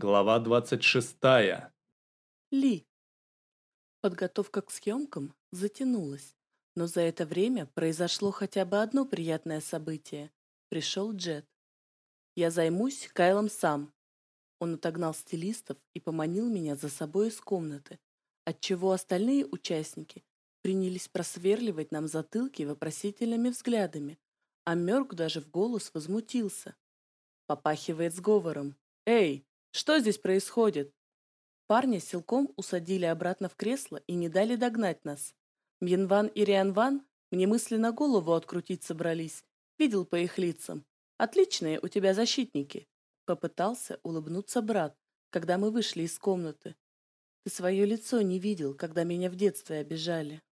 Глава 26. Ли. Подготовка к съемкам затянулась, но за это время произошло хотя бы одно приятное событие. Пришел Джет. Я займусь Кайлом сам. Он отогнал стилистов и поманил меня за собой из комнаты, отчего остальные участники принялись просверливать нам затылки вопросительными взглядами, а Мёрк даже в голос возмутился. Попахивает сговором. «Эй, что здесь происходит?» Парня силком усадили обратно в кресло и не дали догнать нас. Мьенван и Рианван мне мысленно голову открутить собрались. Видел по их лицам. Отличные у тебя защитники. Попытался улыбнуться брат, когда мы вышли из комнаты. Ты свое лицо не видел, когда меня в детстве обижали.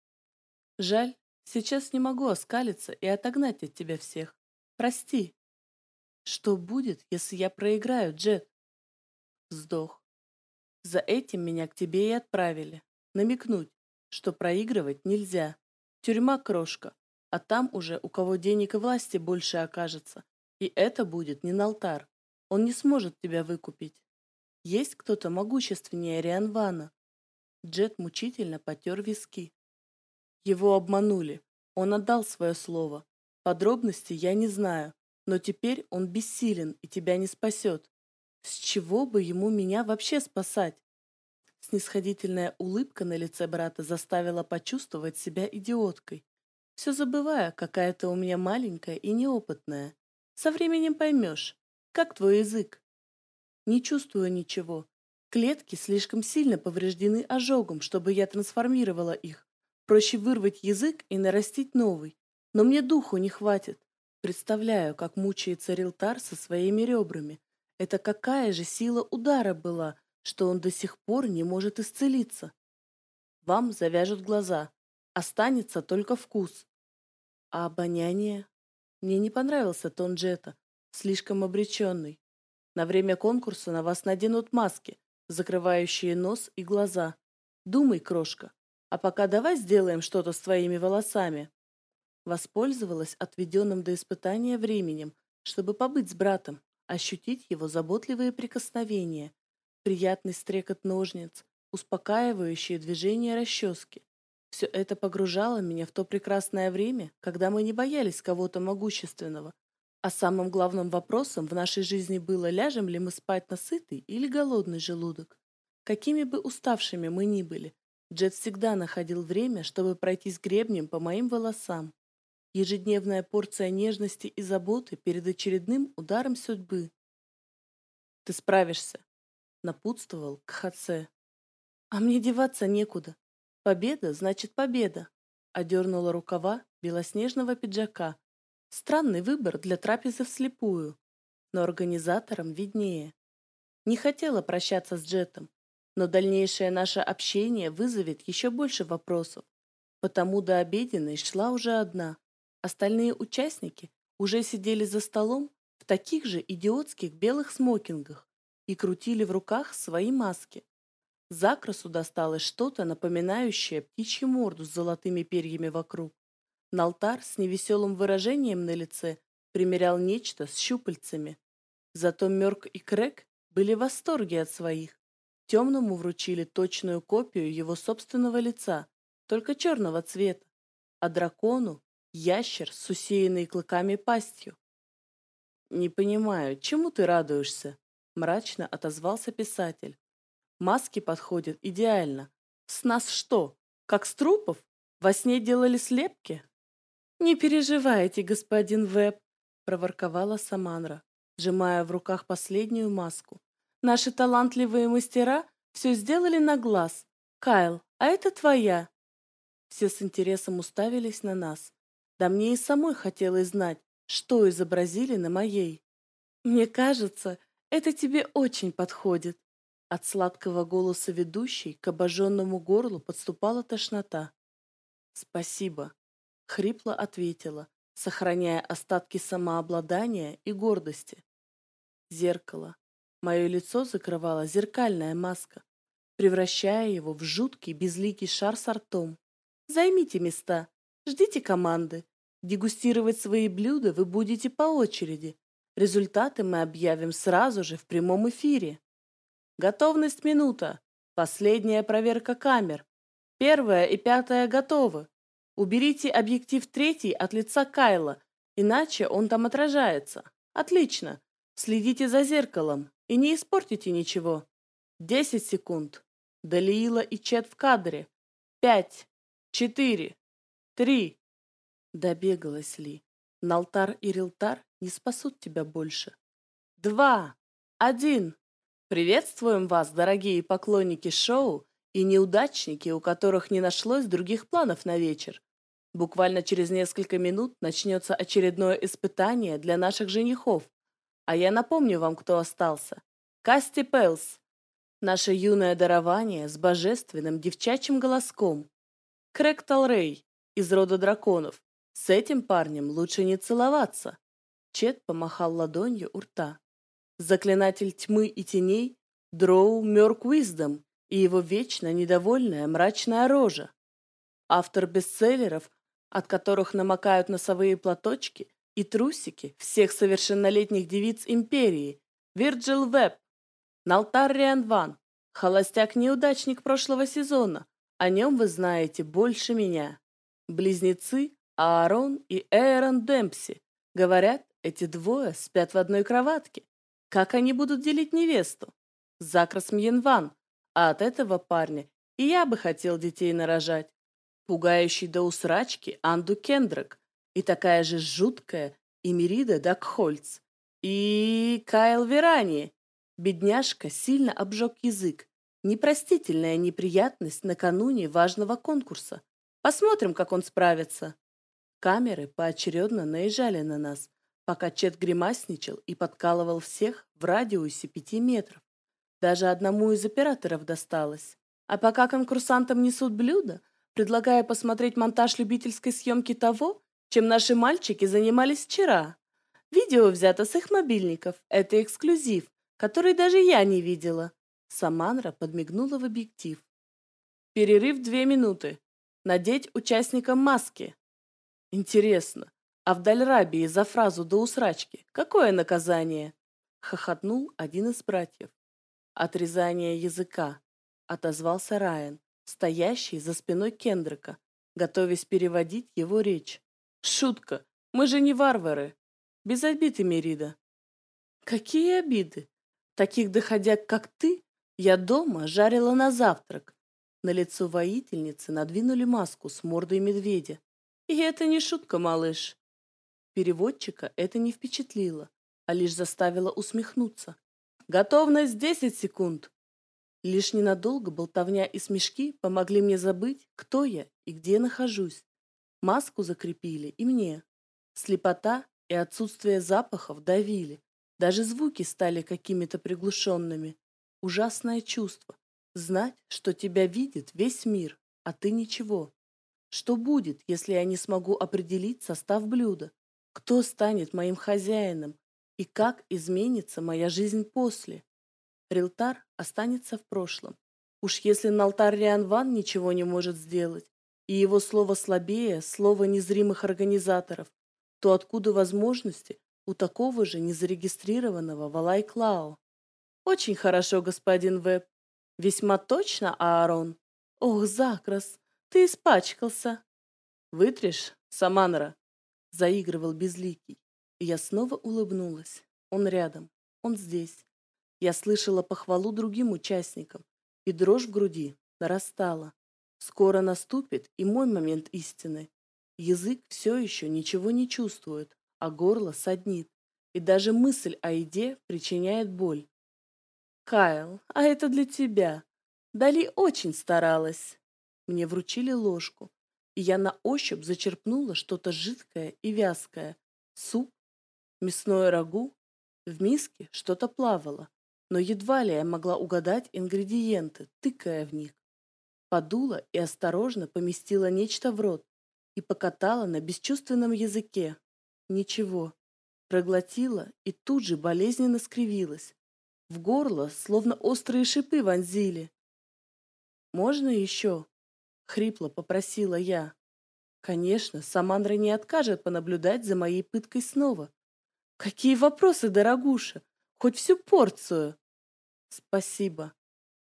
Жаль, сейчас не могу оскалиться и отогнать от тебя всех. Прости. Что будет, если я проиграю, Джет? Вздох. За этим меня к тебе и отправили. Намекнуть, что проигрывать нельзя. Тюрьма крошка, а там уже у кого денег и власти больше окажется. И это будет не Налтар. Он не сможет тебя выкупить. Есть кто-то могущественнее Рианвана. Джет мучительно потер виски. Его обманули. Он отдал свое слово. Подробности я не знаю, но теперь он бессилен и тебя не спасет. С чего бы ему меня вообще спасать? Снисходительная улыбка на лице брата заставила почувствовать себя идиоткой. Все забывая, какая ты у меня маленькая и неопытная. Со временем поймешь, как твой язык. Не чувствую ничего. Клетки слишком сильно повреждены ожогом, чтобы я трансформировала их. Проще вырвать язык и нарастить новый. Но мне духу не хватит. Представляю, как мучается Рилтар со своими ребрами. Это какая же сила удара была, что он до сих пор не может исцелиться. Вам завяжут глаза. Останется только вкус. А обоняние? Мне не понравился тон Джета. Слишком обреченный. На время конкурса на вас наденут маски, закрывающие нос и глаза. Думай, крошка. А пока давай сделаем что-то с твоими волосами. Воспользовалась отведенным до испытания временем, чтобы побыть с братом, ощутить его заботливые прикосновения, приятный стрекот ножниц, успокаивающие движения расчески. Все это погружало меня в то прекрасное время, когда мы не боялись кого-то могущественного, а самым главным вопросом в нашей жизни было, ляжем ли мы спать на сытый или голодный желудок. Какими бы уставшими мы ни были, Джет всегда находил время, чтобы пройтись гребнем по моим волосам, Ежедневная порция нежности и заботы перед очередным ударом судьбы. «Ты справишься», — напутствовал Кхаце. «А мне деваться некуда. Победа значит победа», — одернула рукава белоснежного пиджака. Странный выбор для трапезы вслепую, но организаторам виднее. Не хотела прощаться с Джетом, но дальнейшее наше общение вызовет еще больше вопросов, потому до обеденной шла уже одна. Остальные участники уже сидели за столом в таких же идиотских белых смокингах и крутили в руках свои маски. Закрасу досталось что-то, напоминающее птичью морду с золотыми перьями вокруг. Налтар с невеселым выражением на лице примерял нечто с щупальцами. Зато Мёрк и Крэк были в восторге от своих. Темному вручили точную копию его собственного лица, только черного цвета, а дракону ящер с усеянной клыками пастью. «Не понимаю, чему ты радуешься?» – мрачно отозвался писатель. «Маски подходят идеально. С нас что, как с трупов? Во сне делали слепки?» «Не переживайте, господин Веб», – проворковала Саманра, сжимая в руках последнюю маску. «Наши талантливые мастера все сделали на глаз. Кайл, а это твоя». Все с интересом уставились на нас. Да мне и самой хотелось знать, что изобразили на моей. Мне кажется, это тебе очень подходит. От сладкого голоса ведущей к обожженному горлу подступала тошнота. «Спасибо», — хрипло ответила, сохраняя остатки самообладания и гордости. Зеркало. Мое лицо закрывала зеркальная маска, превращая его в жуткий безликий шар с ртом. «Займите места», Ждите команды. Дегустировать свои блюда вы будете по очереди. Результаты мы объявим сразу же в прямом эфире. Готовность минута. Последняя проверка камер. Первая и пятая готовы. Уберите объектив третий от лица Кайла, иначе он там отражается. Отлично. Следите за зеркалом и не испортите ничего. Десять секунд. Далиила и Чет в кадре. Пять. Четыре. Три. Добегалась Ли. Налтар и Рилтар не спасут тебя больше. Два. Один. Приветствуем вас, дорогие поклонники шоу и неудачники, у которых не нашлось других планов на вечер. Буквально через несколько минут начнется очередное испытание для наших женихов. А я напомню вам, кто остался. Касти Пелс. Наше юное дарование с божественным девчачьим голоском. Крэг Талрей из рода драконов. С этим парнем лучше не целоваться. Чет помахал ладонью у рта. Заклинатель тьмы и теней Дроу Мёрк Уиздом и его вечно недовольная мрачная рожа. Автор бестселлеров, от которых намокают носовые платочки и трусики всех совершеннолетних девиц империи, Вирджил Веб, Налтар Рианван, холостяк-неудачник прошлого сезона, о нем вы знаете больше меня. Близнецы Аарон и Эйрон Демпси. Говорят, эти двое спят в одной кроватке. Как они будут делить невесту? Закрас Мьенван. А от этого парня и я бы хотел детей нарожать. Пугающий до усрачки Анду Кендрак. И такая же жуткая Эмирида Дакхольц. И Кайл Верани. Бедняжка сильно обжег язык. Непростительная неприятность накануне важного конкурса. Посмотрим, как он справится. Камеры поочередно наезжали на нас, пока Чет гримасничал и подкалывал всех в радиусе пяти метров. Даже одному из операторов досталось. А пока конкурсантам несут блюда, предлагая посмотреть монтаж любительской съемки того, чем наши мальчики занимались вчера. Видео взято с их мобильников. Это эксклюзив, который даже я не видела. Саманра подмигнула в объектив. Перерыв две минуты. Надеть участникам маски. Интересно, а в Дальрабии за фразу до усрачки какое наказание? Хохотнул один из братьев. Отрезание языка, отозвался Райан, стоящий за спиной Кендрика, готовясь переводить его речь. Шутка, мы же не варвары. Без обиды, Мерида. Какие обиды? Таких доходяг, как ты, я дома жарила на завтрак. На лицо воительницы надвинули маску с мордой медведя. И это не шутка, малыш. Переводчика это не впечатлило, а лишь заставило усмехнуться. Готовность десять секунд. Лишь ненадолго болтовня и смешки помогли мне забыть, кто я и где нахожусь. Маску закрепили и мне. Слепота и отсутствие запахов давили. Даже звуки стали какими-то приглушенными. Ужасное чувство. Знать, что тебя видит весь мир, а ты ничего. Что будет, если я не смогу определить состав блюда? Кто станет моим хозяином? И как изменится моя жизнь после? Рилтар останется в прошлом. Уж если Налтар Рианван ничего не может сделать, и его слово слабее слова незримых организаторов, то откуда возможности у такого же незарегистрированного Валай Клао? Очень хорошо, господин Веб. Весьма точно, Аарон. Ох, Закрас, ты испачкался. Вытрешь, Саманра? Заигрывал безликий. И я снова улыбнулась. Он рядом. Он здесь. Я слышала похвалу другим участникам. И дрожь в груди нарастала. Скоро наступит и мой момент истины. Язык все еще ничего не чувствует, а горло саднит. И даже мысль о еде причиняет боль. Кайл, а это для тебя. Дали очень старалась. Мне вручили ложку, и я на ощупь зачерпнула что-то жидкое и вязкое. Суп, мясное рагу. В миске что-то плавало, но едва ли я могла угадать ингредиенты, тыкая в них. Подула и осторожно поместила нечто в рот и покатала на бесчувственном языке. Ничего. Проглотила и тут же болезненно скривилась. В горло словно острые шипы вонзили. «Можно еще?» Хрипло попросила я. Конечно, Самандра не откажет понаблюдать за моей пыткой снова. Какие вопросы, дорогуша? Хоть всю порцию. Спасибо.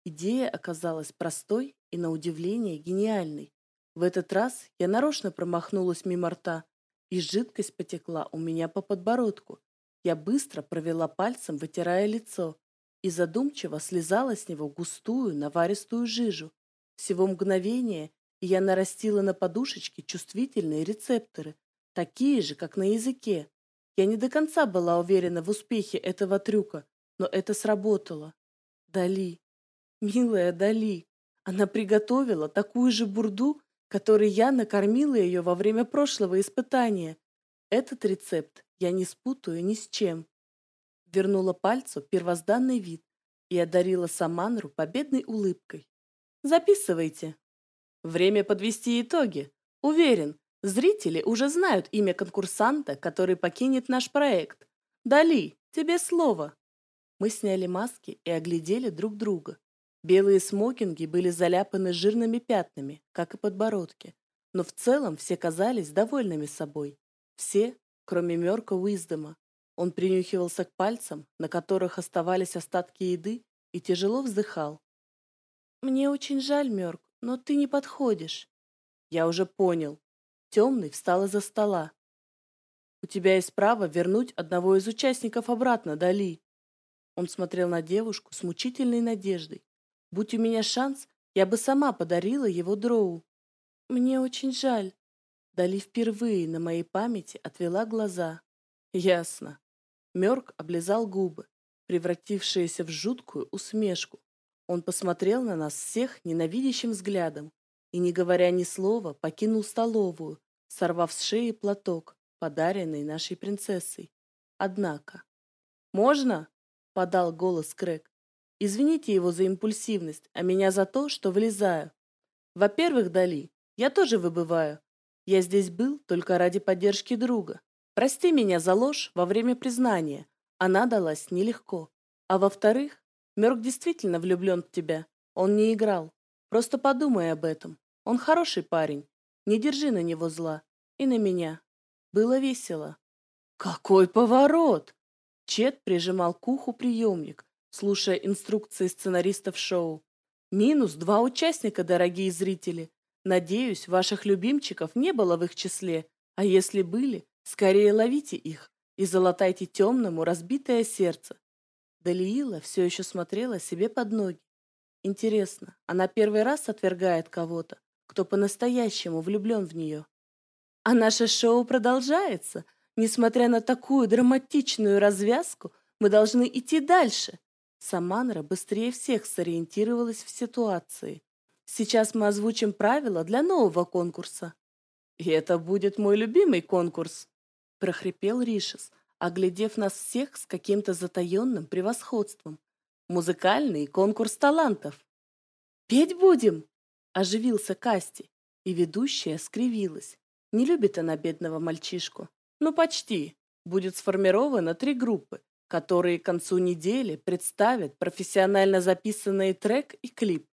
Идея оказалась простой и, на удивление, гениальной. В этот раз я нарочно промахнулась мимо рта, и жидкость потекла у меня по подбородку. Я быстро провела пальцем, вытирая лицо, и задумчиво слезала с него густую наваристую жижу. Всего мгновение, и я нарастила на подушечке чувствительные рецепторы, такие же, как на языке. Я не до конца была уверена в успехе этого трюка, но это сработало. Дали. Милая Дали. Она приготовила такую же бурду, которой я накормила ее во время прошлого испытания. Этот рецепт я не спутаю ни с чем. Вернула пальцу первозданный вид и одарила Саманру победной улыбкой. Записывайте. Время подвести итоги. Уверен, зрители уже знают имя конкурсанта, который покинет наш проект. Дали, тебе слово. Мы сняли маски и оглядели друг друга. Белые смокинги были заляпаны жирными пятнами, как и подбородки, но в целом все казались довольными собой. Все, кроме Мёрка Уиздома. Он принюхивался к пальцам, на которых оставались остатки еды, и тяжело вздыхал. «Мне очень жаль, Мёрк, но ты не подходишь». «Я уже понял». Темный встал из-за стола. «У тебя есть право вернуть одного из участников обратно, Дали». Он смотрел на девушку с мучительной надеждой. «Будь у меня шанс, я бы сама подарила его дроу». «Мне очень жаль». Дали впервые на моей памяти отвела глаза. «Ясно». Мёрк облизал губы, превратившиеся в жуткую усмешку. Он посмотрел на нас всех ненавидящим взглядом и, не говоря ни слова, покинул столовую, сорвав с шеи платок, подаренный нашей принцессой. Однако... «Можно?» — подал голос Крэг. «Извините его за импульсивность, а меня за то, что влезаю. Во-первых, Дали, я тоже выбываю. Я здесь был только ради поддержки друга. Прости меня за ложь во время признания. Она далась нелегко. А во-вторых, Мёрк действительно влюблен в тебя. Он не играл. Просто подумай об этом. Он хороший парень. Не держи на него зла. И на меня. Было весело. Какой поворот! Чет прижимал к уху приемник, слушая инструкции сценаристов шоу. Минус два участника, дорогие зрители. Надеюсь, ваших любимчиков не было в их числе, а если были, скорее ловите их и залатайте темному разбитое сердце. Далиила все еще смотрела себе под ноги. Интересно, она первый раз отвергает кого-то, кто по-настоящему влюблен в нее. А наше шоу продолжается. Несмотря на такую драматичную развязку, мы должны идти дальше. Саманра быстрее всех сориентировалась в ситуации. Сейчас мы озвучим правила для нового конкурса. И это будет мой любимый конкурс, прохрипел Ришес, оглядев нас всех с каким-то затаенным превосходством. Музыкальный конкурс талантов. «Петь будем!» – оживился Касти, и ведущая скривилась. Не любит она бедного мальчишку. Ну, почти. Будет сформировано три группы, которые к концу недели представят профессионально записанный трек и клип,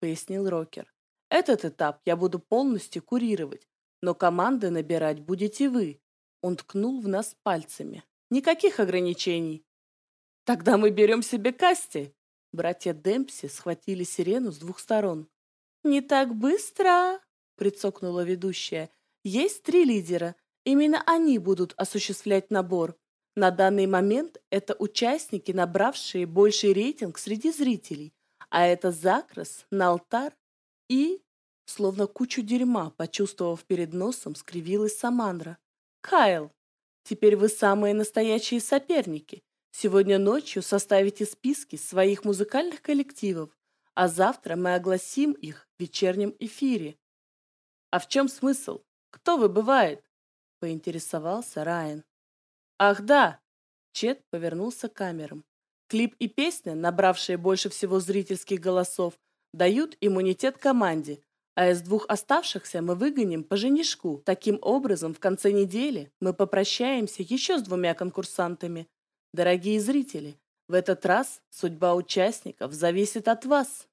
пояснил Рокер. Этот этап я буду полностью курировать, но команды набирать будете вы. Он ткнул в нас пальцами. Никаких ограничений. Тогда мы берем себе Касти. Братья Демпси схватили сирену с двух сторон. Не так быстро, прицокнула ведущая. Есть три лидера. Именно они будут осуществлять набор. На данный момент это участники, набравшие больший рейтинг среди зрителей. А это Закрас, Налтар и... Словно кучу дерьма, почувствовав перед носом, скривилась Самандра. Кайл. Теперь вы самые настоящие соперники. Сегодня ночью составите списки своих музыкальных коллективов, а завтра мы огласим их в вечернем эфире. А в чем смысл? Кто выбывает? Поинтересовался Райан. Ах да! Чет повернулся к камерам. Клип и песня, набравшие больше всего зрительских голосов, дают иммунитет команде, а из двух оставшихся мы выгоним по женишку. Таким образом, в конце недели мы попрощаемся еще с двумя конкурсантами. Дорогие зрители, в этот раз судьба участников зависит от вас.